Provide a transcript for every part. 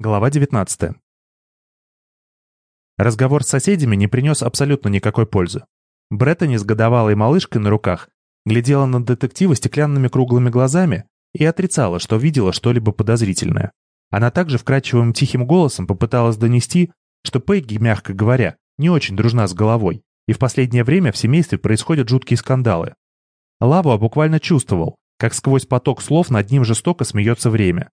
Глава 19. Разговор с соседями не принес абсолютно никакой пользы. Бреттани с годовалой малышкой на руках глядела на детектива стеклянными круглыми глазами и отрицала, что видела что-либо подозрительное. Она также вкрадчивым тихим голосом попыталась донести, что Пегги, мягко говоря, не очень дружна с головой, и в последнее время в семействе происходят жуткие скандалы. Лавуа буквально чувствовал, как сквозь поток слов над ним жестоко смеется время.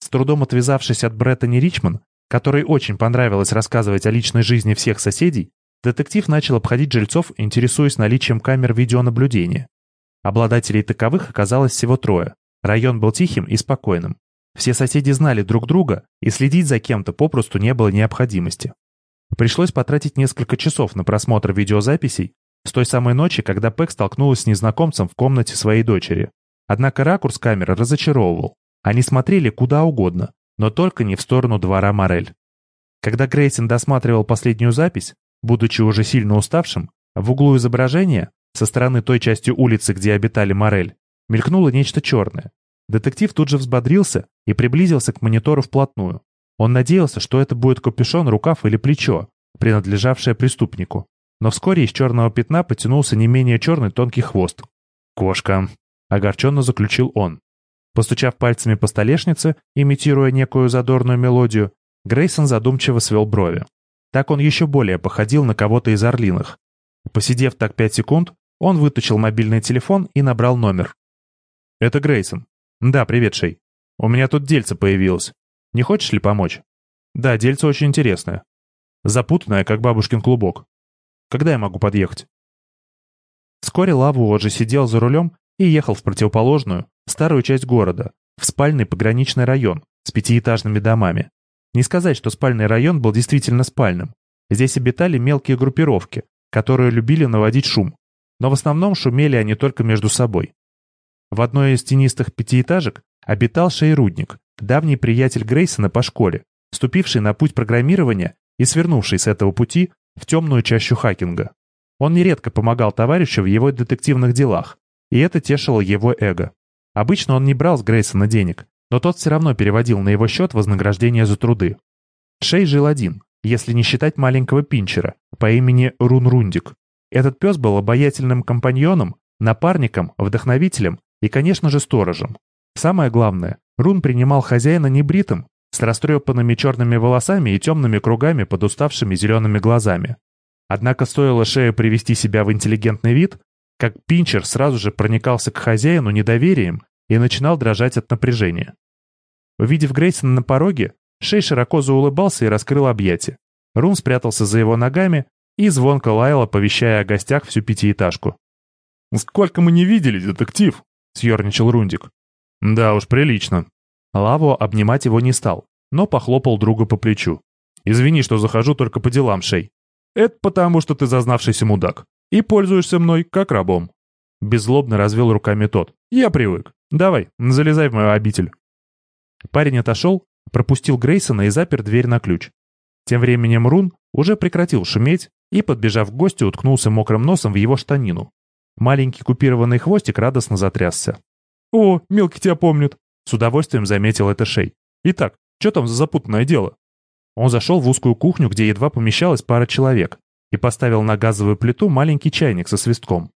С трудом отвязавшись от Бреттани Ричман, которой очень понравилось рассказывать о личной жизни всех соседей, детектив начал обходить жильцов, интересуясь наличием камер видеонаблюдения. Обладателей таковых оказалось всего трое. Район был тихим и спокойным. Все соседи знали друг друга, и следить за кем-то попросту не было необходимости. Пришлось потратить несколько часов на просмотр видеозаписей с той самой ночи, когда Пэк столкнулась с незнакомцем в комнате своей дочери. Однако ракурс камеры разочаровывал. Они смотрели куда угодно, но только не в сторону двора Морель. Когда Грейсон досматривал последнюю запись, будучи уже сильно уставшим, в углу изображения, со стороны той части улицы, где обитали Морель, мелькнуло нечто черное. Детектив тут же взбодрился и приблизился к монитору вплотную. Он надеялся, что это будет капюшон, рукав или плечо, принадлежавшее преступнику. Но вскоре из черного пятна потянулся не менее черный тонкий хвост. «Кошка», — огорченно заключил он. Постучав пальцами по столешнице, имитируя некую задорную мелодию, Грейсон задумчиво свел брови. Так он еще более походил на кого-то из орлиных. Посидев так пять секунд, он вытащил мобильный телефон и набрал номер. «Это Грейсон. Да, привет, Шей. У меня тут дельце появилось. Не хочешь ли помочь?» «Да, дельце очень интересное. Запутанное, как бабушкин клубок. Когда я могу подъехать?» Вскоре Лаву уже сидел за рулем и ехал в противоположную, старую часть города, в спальный пограничный район с пятиэтажными домами. Не сказать, что спальный район был действительно спальным. Здесь обитали мелкие группировки, которые любили наводить шум, но в основном шумели они только между собой. В одной из тенистых пятиэтажек обитал Шейрудник, давний приятель Грейсона по школе, ступивший на путь программирования и свернувший с этого пути в темную чащу хакинга. Он нередко помогал товарищу в его детективных делах, и это тешило его эго. Обычно он не брал с Грейсона денег, но тот все равно переводил на его счет вознаграждение за труды. Шей жил один, если не считать маленького пинчера по имени Рун-Рундик. Этот пес был обаятельным компаньоном, напарником, вдохновителем и, конечно же, сторожем. Самое главное, Рун принимал хозяина небритым, с растрепанными черными волосами и темными кругами под уставшими зелеными глазами. Однако стоило Шею привести себя в интеллигентный вид, как Пинчер сразу же проникался к хозяину недоверием и начинал дрожать от напряжения. Увидев Грейсона на пороге, Шей широко заулыбался и раскрыл объятия. Рун спрятался за его ногами и звонко лаял, оповещая о гостях всю пятиэтажку. «Сколько мы не виделись, детектив!» — съерничал Рундик. «Да уж, прилично». Лаво обнимать его не стал, но похлопал друга по плечу. «Извини, что захожу только по делам, Шей». «Это потому, что ты зазнавшийся мудак и пользуешься мной как рабом». Беззлобно развел руками тот. «Я привык. Давай, залезай в мою обитель». Парень отошел, пропустил Грейсона и запер дверь на ключ. Тем временем Рун уже прекратил шуметь и, подбежав к гостю, уткнулся мокрым носом в его штанину. Маленький купированный хвостик радостно затрясся. «О, мелкий тебя помнит!» С удовольствием заметил это Шей. «Итак, что там за запутанное дело?» Он зашел в узкую кухню, где едва помещалась пара человек, и поставил на газовую плиту маленький чайник со свистком.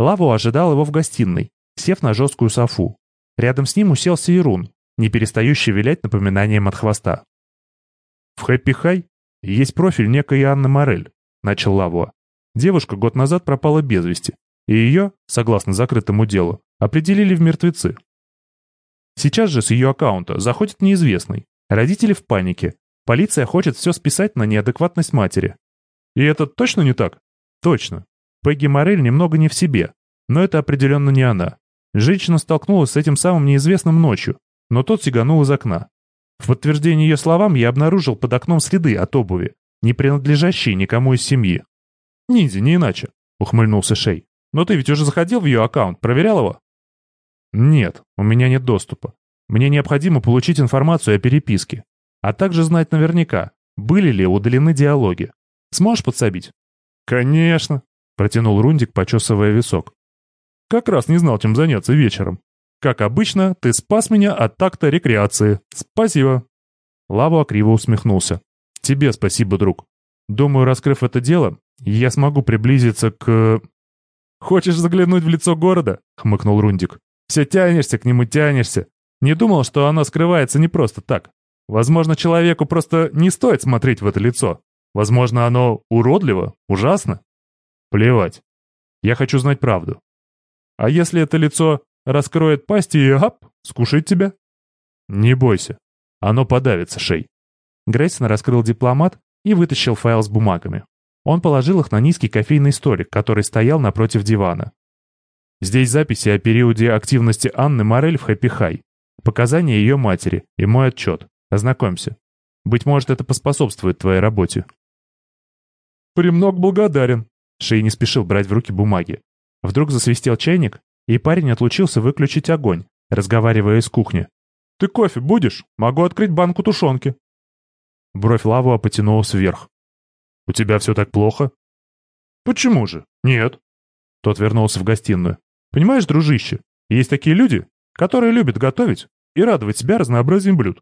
Лаву ожидал его в гостиной, сев на жесткую софу. Рядом с ним уселся Ирун, не перестающий вилять напоминанием от хвоста. «В Хэппи Хай есть профиль некой Анны Морель», — начал Лавуа. «Девушка год назад пропала без вести, и ее, согласно закрытому делу, определили в мертвецы. Сейчас же с ее аккаунта заходит неизвестный. Родители в панике. Полиция хочет все списать на неадекватность матери. И это точно не так? Точно. Пегги Морель немного не в себе, но это определенно не она. Женщина столкнулась с этим самым неизвестным ночью, но тот сиганул из окна. В подтверждение ее словам я обнаружил под окном следы от обуви, не принадлежащие никому из семьи. «Ниндзя, не иначе», — ухмыльнулся Шей. «Но ты ведь уже заходил в ее аккаунт, проверял его?» «Нет, у меня нет доступа. Мне необходимо получить информацию о переписке, а также знать наверняка, были ли удалены диалоги. Сможешь подсобить?» «Конечно», — протянул Рундик, почесывая висок. «Как раз не знал, чем заняться вечером. Как обычно, ты спас меня от такта рекреации. Спасибо». Лаву криво усмехнулся. «Тебе спасибо, друг. Думаю, раскрыв это дело, я смогу приблизиться к...» «Хочешь заглянуть в лицо города?» — хмыкнул Рундик. «Все тянешься к нему, тянешься. Не думал, что оно скрывается не просто так. Возможно, человеку просто не стоит смотреть в это лицо. Возможно, оно уродливо, ужасно. Плевать. Я хочу знать правду. А если это лицо раскроет пасть и, ап, скушает тебя? Не бойся. Оно подавится, Шей. Грейсон раскрыл дипломат и вытащил файл с бумагами. Он положил их на низкий кофейный столик, который стоял напротив дивана. Здесь записи о периоде активности Анны Морель в Хэппи Хай, показания ее матери и мой отчет. Ознакомься. Быть может, это поспособствует твоей работе. «Премног благодарен». Шей не спешил брать в руки бумаги. Вдруг засвистел чайник, и парень отлучился выключить огонь, разговаривая из кухни. «Ты кофе будешь? Могу открыть банку тушенки». Бровь Лавуа потянулась вверх. «У тебя все так плохо?» «Почему же? Нет». Тот вернулся в гостиную. «Понимаешь, дружище, есть такие люди, которые любят готовить и радовать себя разнообразием блюд.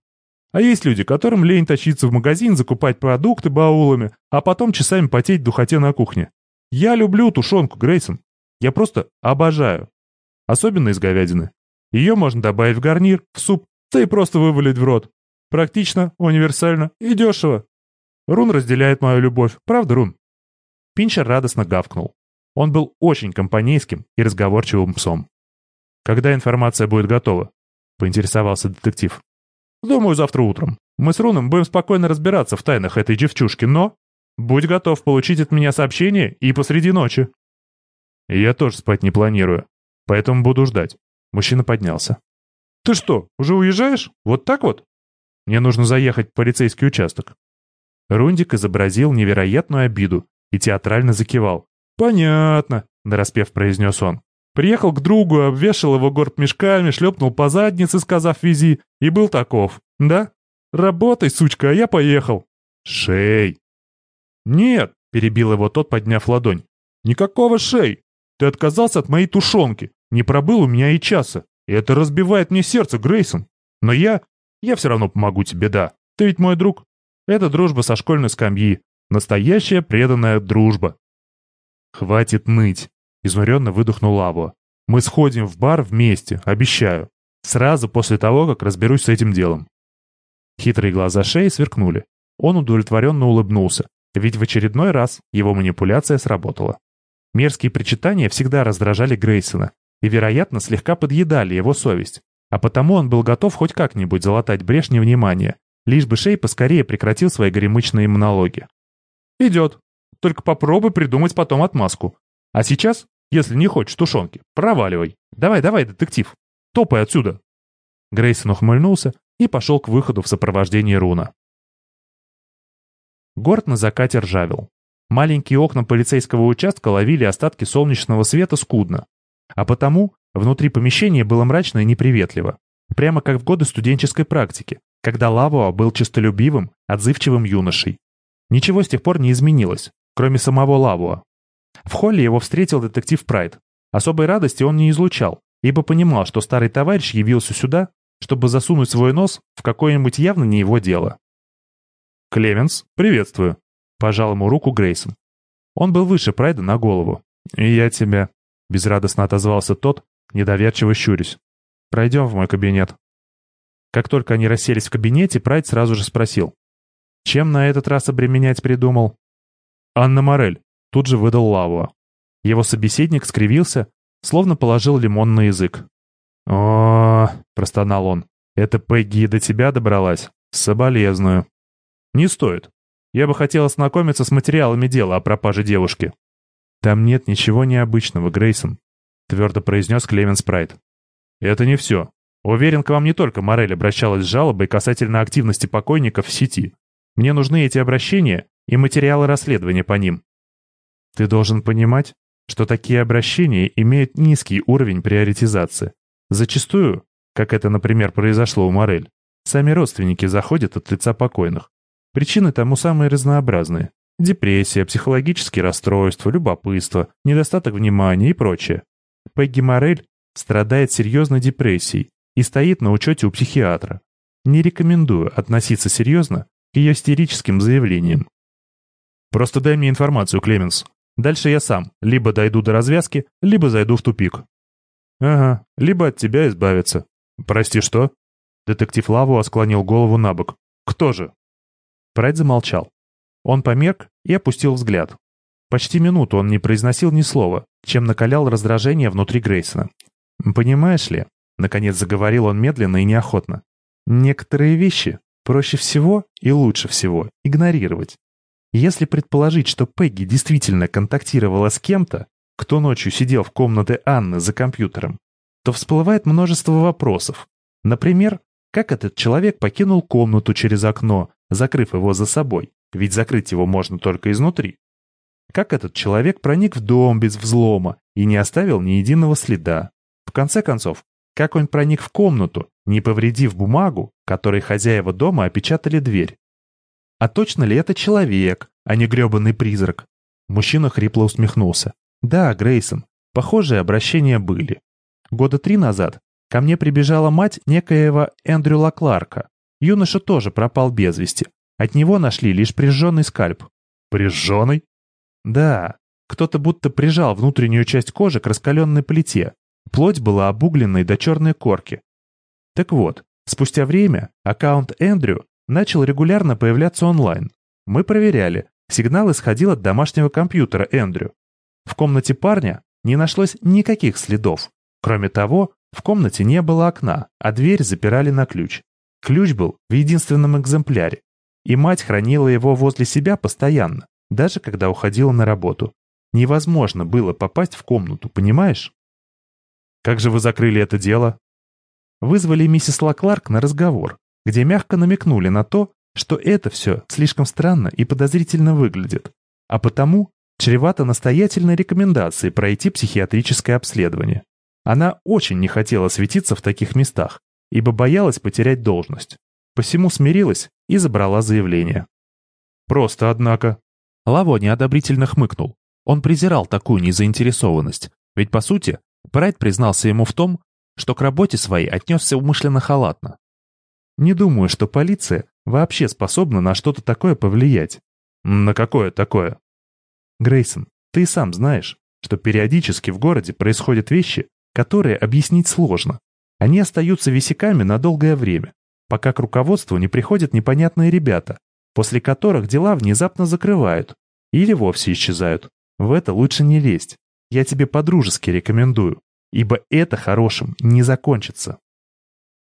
А есть люди, которым лень тащиться в магазин, закупать продукты баулами, а потом часами потеть в духоте на кухне. Я люблю тушенку, Грейсон. Я просто обожаю. Особенно из говядины. Ее можно добавить в гарнир, в суп, да и просто вывалить в рот. Практично, универсально и дешево. Рун разделяет мою любовь, правда, Рун?» Пинчер радостно гавкнул. Он был очень компанейским и разговорчивым псом. «Когда информация будет готова?» — поинтересовался детектив. «Думаю, завтра утром. Мы с Руном будем спокойно разбираться в тайнах этой девчушки, но... Будь готов получить от меня сообщение и посреди ночи». «Я тоже спать не планирую, поэтому буду ждать». Мужчина поднялся. «Ты что, уже уезжаешь? Вот так вот?» «Мне нужно заехать в полицейский участок». Рундик изобразил невероятную обиду и театрально закивал. «Понятно», — нараспев произнес он. Приехал к другу, обвешал его горб мешками, шлепнул по заднице, сказав «вези», и был таков. Да? Работай, сучка, а я поехал. Шей. Нет, перебил его тот, подняв ладонь. Никакого шей. Ты отказался от моей тушенки. Не пробыл у меня и часа. И это разбивает мне сердце, Грейсон. Но я... Я все равно помогу тебе, да. Ты ведь мой друг. Это дружба со школьной скамьи. Настоящая преданная дружба. Хватит ныть. Изнуренно выдохнул Лаву. «Мы сходим в бар вместе, обещаю. Сразу после того, как разберусь с этим делом». Хитрые глаза шеи сверкнули. Он удовлетворенно улыбнулся, ведь в очередной раз его манипуляция сработала. Мерзкие причитания всегда раздражали Грейсона и, вероятно, слегка подъедали его совесть, а потому он был готов хоть как-нибудь залатать брешь невнимания, лишь бы Шей поскорее прекратил свои горемычные монологи. «Идет. Только попробуй придумать потом отмазку. А сейчас, если не хочешь тушенки, проваливай. Давай, давай, детектив. Топай отсюда. Грейсон ухмыльнулся и пошел к выходу в сопровождении Руна. Город на закате ржавел. Маленькие окна полицейского участка ловили остатки солнечного света скудно. А потому внутри помещения было мрачно и неприветливо. Прямо как в годы студенческой практики, когда Лавуа был честолюбивым, отзывчивым юношей. Ничего с тех пор не изменилось, кроме самого Лавуа. В холле его встретил детектив Прайд. Особой радости он не излучал, ибо понимал, что старый товарищ явился сюда, чтобы засунуть свой нос в какое-нибудь явно не его дело. «Клеменс, приветствую», — пожал ему руку Грейсон. Он был выше Прайда на голову. «И я тебя», — безрадостно отозвался тот, недоверчиво щурясь. «Пройдем в мой кабинет». Как только они расселись в кабинете, Прайд сразу же спросил. «Чем на этот раз обременять придумал?» «Анна Морель», Тут же выдал лаву. Его собеседник скривился, словно положил лимон на язык. о простонал он. «Это Пегги до тебя добралась? Соболезную». «Не стоит. Я бы хотел ознакомиться с материалами дела о пропаже девушки». «Там нет ничего необычного, Грейсон», — твердо произнес Клемен Спрайт. «Это не все. Уверен, к вам не только Морель обращалась с жалобой касательно активности покойников в сети. Мне нужны эти обращения и материалы расследования по ним. Ты должен понимать, что такие обращения имеют низкий уровень приоритизации. Зачастую, как это, например, произошло у Морель, сами родственники заходят от лица покойных. Причины тому самые разнообразные. Депрессия, психологические расстройства, любопытство, недостаток внимания и прочее. Пегги Морель страдает серьезной депрессией и стоит на учете у психиатра. не рекомендую относиться серьезно к ее истерическим заявлениям. Просто дай мне информацию, Клеменс. Дальше я сам либо дойду до развязки, либо зайду в тупик. Ага, либо от тебя избавиться. Прости, что? Детектив Лаву склонил голову на бок. Кто же? Прайд замолчал. Он померк и опустил взгляд. Почти минуту он не произносил ни слова, чем накалял раздражение внутри Грейсона. «Понимаешь ли?» — наконец заговорил он медленно и неохотно. «Некоторые вещи проще всего и лучше всего игнорировать. Если предположить, что Пегги действительно контактировала с кем-то, кто ночью сидел в комнате Анны за компьютером, то всплывает множество вопросов. Например, как этот человек покинул комнату через окно, закрыв его за собой, ведь закрыть его можно только изнутри. Как этот человек проник в дом без взлома и не оставил ни единого следа. В конце концов, как он проник в комнату, не повредив бумагу, которой хозяева дома опечатали дверь. А точно ли это человек, а не гребаный призрак? Мужчина хрипло усмехнулся. Да, Грейсон, похожие обращения были. Года три назад ко мне прибежала мать некоего Эндрю Лакларка. Юноша тоже пропал без вести. От него нашли лишь прижженный скальп. Прижженный? Да. Кто-то будто прижал внутреннюю часть кожи к раскаленной плите. Плоть была обугленной до черной корки. Так вот, спустя время аккаунт Эндрю начал регулярно появляться онлайн. Мы проверяли, сигнал исходил от домашнего компьютера Эндрю. В комнате парня не нашлось никаких следов. Кроме того, в комнате не было окна, а дверь запирали на ключ. Ключ был в единственном экземпляре, и мать хранила его возле себя постоянно, даже когда уходила на работу. Невозможно было попасть в комнату, понимаешь? Как же вы закрыли это дело? Вызвали миссис Лакларк на разговор где мягко намекнули на то, что это все слишком странно и подозрительно выглядит, а потому чревато настоятельной рекомендацией пройти психиатрическое обследование. Она очень не хотела светиться в таких местах, ибо боялась потерять должность. Посему смирилась и забрала заявление. Просто, однако. Лаво неодобрительно хмыкнул. Он презирал такую незаинтересованность, ведь, по сути, Прайд признался ему в том, что к работе своей отнесся умышленно халатно. Не думаю, что полиция вообще способна на что-то такое повлиять. На какое такое? Грейсон, ты сам знаешь, что периодически в городе происходят вещи, которые объяснить сложно. Они остаются висяками на долгое время, пока к руководству не приходят непонятные ребята, после которых дела внезапно закрывают или вовсе исчезают. В это лучше не лезть. Я тебе по-дружески рекомендую, ибо это хорошим не закончится.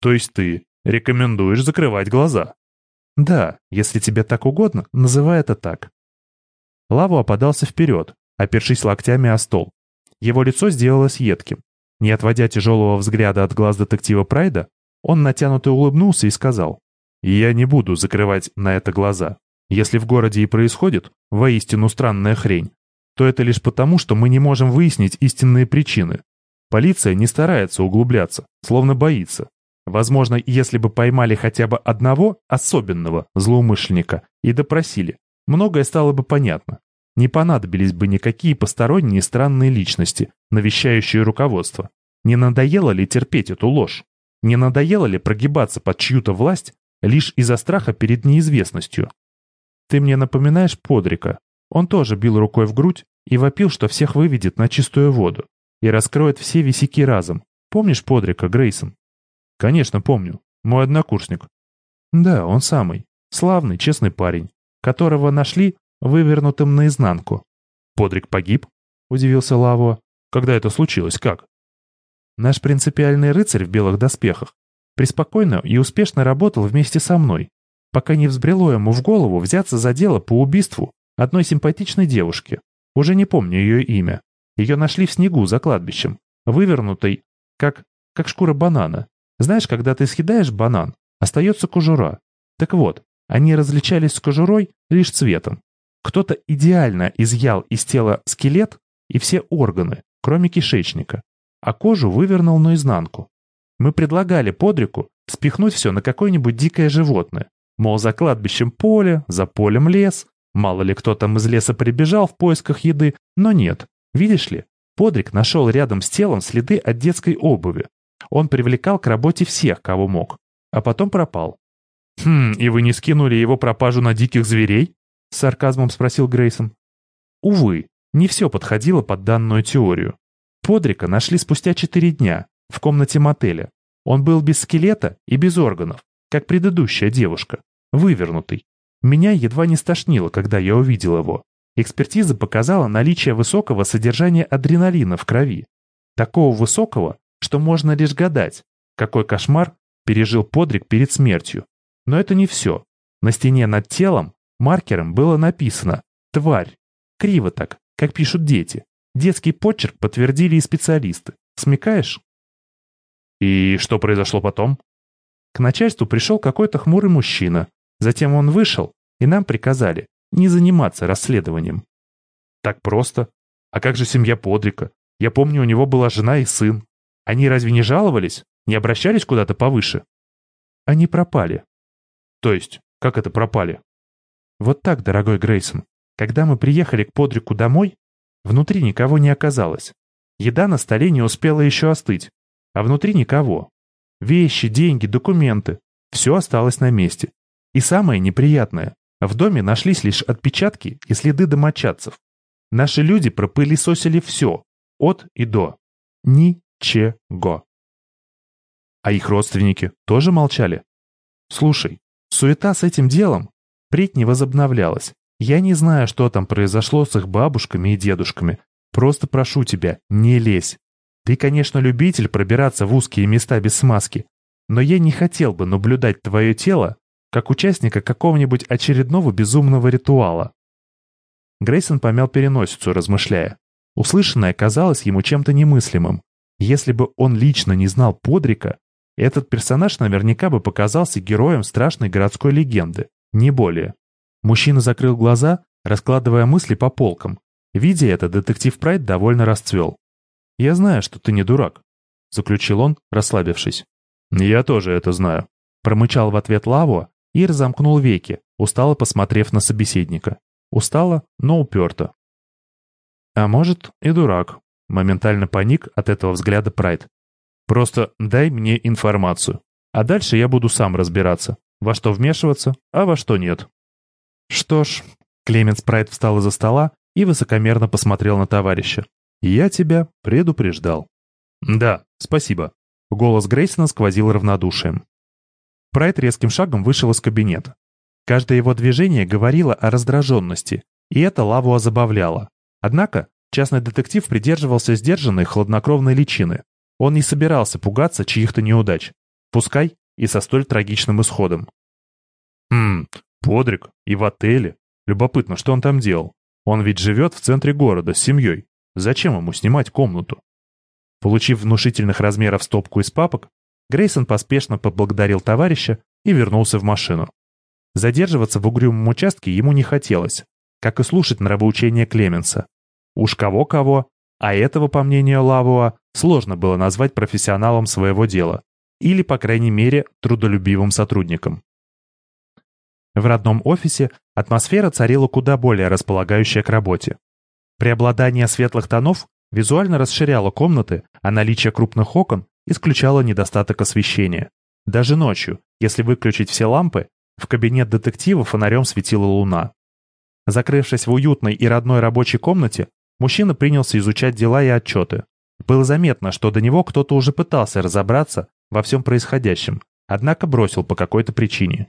То есть ты Рекомендуешь закрывать глаза. Да, если тебе так угодно, называй это так. Лаву опадался вперед, опершись локтями о стол. Его лицо сделалось едким. Не отводя тяжелого взгляда от глаз детектива Прайда, он натянуто улыбнулся и сказал, «Я не буду закрывать на это глаза. Если в городе и происходит воистину странная хрень, то это лишь потому, что мы не можем выяснить истинные причины. Полиция не старается углубляться, словно боится, Возможно, если бы поймали хотя бы одного особенного злоумышленника и допросили, многое стало бы понятно. Не понадобились бы никакие посторонние странные личности, навещающие руководство. Не надоело ли терпеть эту ложь? Не надоело ли прогибаться под чью-то власть лишь из-за страха перед неизвестностью? Ты мне напоминаешь Подрика. Он тоже бил рукой в грудь и вопил, что всех выведет на чистую воду и раскроет все висяки разом. Помнишь Подрика, Грейсон? Конечно, помню. Мой однокурсник. Да, он самый. Славный, честный парень, которого нашли вывернутым наизнанку. Подрик погиб? Удивился Лаво. Когда это случилось? Как? Наш принципиальный рыцарь в белых доспехах преспокойно и успешно работал вместе со мной, пока не взбрело ему в голову взяться за дело по убийству одной симпатичной девушки. Уже не помню ее имя. Ее нашли в снегу за кладбищем, вывернутой, как, как шкура банана. Знаешь, когда ты съедаешь банан, остается кожура. Так вот, они различались с кожурой лишь цветом. Кто-то идеально изъял из тела скелет и все органы, кроме кишечника, а кожу вывернул наизнанку. Мы предлагали Подрику спихнуть все на какое-нибудь дикое животное. Мол, за кладбищем поле, за полем лес. Мало ли кто там из леса прибежал в поисках еды, но нет. Видишь ли, Подрик нашел рядом с телом следы от детской обуви, он привлекал к работе всех, кого мог, а потом пропал. «Хм, и вы не скинули его пропажу на диких зверей?» — с сарказмом спросил Грейсон. Увы, не все подходило под данную теорию. Подрика нашли спустя четыре дня в комнате мотеля. Он был без скелета и без органов, как предыдущая девушка, вывернутый. Меня едва не стошнило, когда я увидел его. Экспертиза показала наличие высокого содержания адреналина в крови. Такого высокого, что можно лишь гадать, какой кошмар пережил Подрик перед смертью. Но это не все. На стене над телом маркером было написано «Тварь». Криво так, как пишут дети. Детский почерк подтвердили и специалисты. Смекаешь? И что произошло потом? К начальству пришел какой-то хмурый мужчина. Затем он вышел, и нам приказали не заниматься расследованием. Так просто. А как же семья Подрика? Я помню, у него была жена и сын. Они разве не жаловались? Не обращались куда-то повыше? Они пропали. То есть, как это пропали? Вот так, дорогой Грейсон. Когда мы приехали к Подрику домой, внутри никого не оказалось. Еда на столе не успела еще остыть, а внутри никого. Вещи, деньги, документы. Все осталось на месте. И самое неприятное, в доме нашлись лишь отпечатки и следы домочадцев. Наши люди пропылесосили все, от и до. Ничего. А их родственники тоже молчали? Слушай, суета с этим делом впредь не возобновлялась. Я не знаю, что там произошло с их бабушками и дедушками. Просто прошу тебя, не лезь. Ты, конечно, любитель пробираться в узкие места без смазки, но я не хотел бы наблюдать твое тело как участника какого-нибудь очередного безумного ритуала. Грейсон помял переносицу, размышляя. Услышанное казалось ему чем-то немыслимым. Если бы он лично не знал Подрика, этот персонаж наверняка бы показался героем страшной городской легенды, не более. Мужчина закрыл глаза, раскладывая мысли по полкам. Видя это, детектив Прайд довольно расцвел. «Я знаю, что ты не дурак», — заключил он, расслабившись. «Я тоже это знаю», — промычал в ответ Лаву, и разомкнул веки, устало посмотрев на собеседника. Устало, но уперто. А может, и дурак. Моментально паник от этого взгляда Прайд. Просто дай мне информацию. А дальше я буду сам разбираться, во что вмешиваться, а во что нет. Что ж, Клеменс Прайд встал из-за стола и высокомерно посмотрел на товарища. «Я тебя предупреждал». «Да, спасибо». Голос Грейсона сквозил равнодушием. Прайд резким шагом вышел из кабинета. Каждое его движение говорило о раздраженности, и это Лавуа забавляло. Однако частный детектив придерживался сдержанной, хладнокровной личины. Он не собирался пугаться чьих-то неудач, пускай и со столь трагичным исходом. «Хм, Подрик и в отеле. Любопытно, что он там делал. Он ведь живет в центре города с семьей. Зачем ему снимать комнату?» Получив внушительных размеров стопку из папок, Грейсон поспешно поблагодарил товарища и вернулся в машину. Задерживаться в угрюмом участке ему не хотелось, как и слушать нравоучение Клеменса. Уж кого-кого, а этого, по мнению Лавуа, сложно было назвать профессионалом своего дела или, по крайней мере, трудолюбивым сотрудником. В родном офисе атмосфера царила куда более располагающая к работе. Преобладание светлых тонов визуально расширяло комнаты, а наличие крупных окон исключало недостаток освещения. Даже ночью, если выключить все лампы, в кабинет детектива фонарем светила луна. Закрывшись в уютной и родной рабочей комнате, мужчина принялся изучать дела и отчеты. Было заметно, что до него кто-то уже пытался разобраться во всем происходящем, однако бросил по какой-то причине.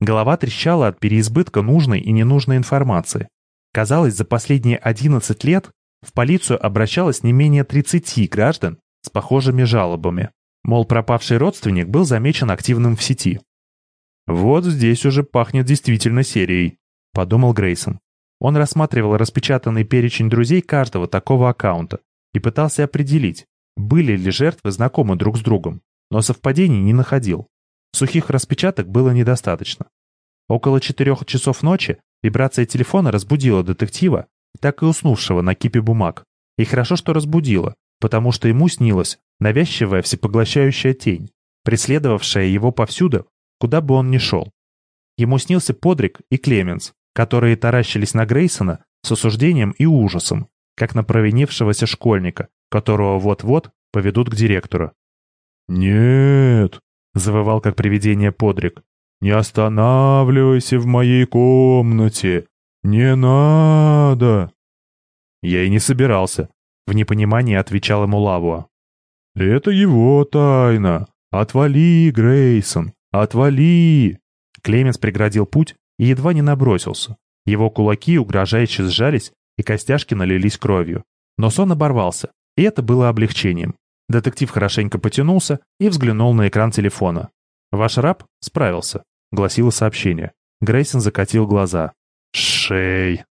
Голова трещала от переизбытка нужной и ненужной информации. Казалось, за последние 11 лет в полицию обращалось не менее 30 граждан с похожими жалобами. Мол, пропавший родственник был замечен активным в сети. «Вот здесь уже пахнет действительно серией», — подумал Грейсон. Он рассматривал распечатанный перечень друзей каждого такого аккаунта и пытался определить, были ли жертвы знакомы друг с другом, но совпадений не находил. Сухих распечаток было недостаточно. Около четырех часов ночи вибрация телефона разбудила детектива, так и уснувшего на кипе бумаг. И хорошо, что разбудила, потому что ему снилась навязчивая всепоглощающая тень, преследовавшая его повсюду, куда бы он ни шел. Ему снился Подрик и Клеменс, которые таращились на Грейсона с осуждением и ужасом, как на провинившегося школьника, которого вот-вот поведут к директору. «Нет», — завывал как привидение Подрик, Не останавливайся в моей комнате! Не надо!» Я и не собирался. В непонимании отвечал ему Лавуа. «Это его тайна. Отвали, Грейсон, отвали!» Клеменс преградил путь и едва не набросился. Его кулаки угрожающе сжались, и костяшки налились кровью. Но сон оборвался, и это было облегчением. Детектив хорошенько потянулся и взглянул на экран телефона. «Ваш раб справился», — гласило сообщение. Грейсон закатил глаза. «Шей!»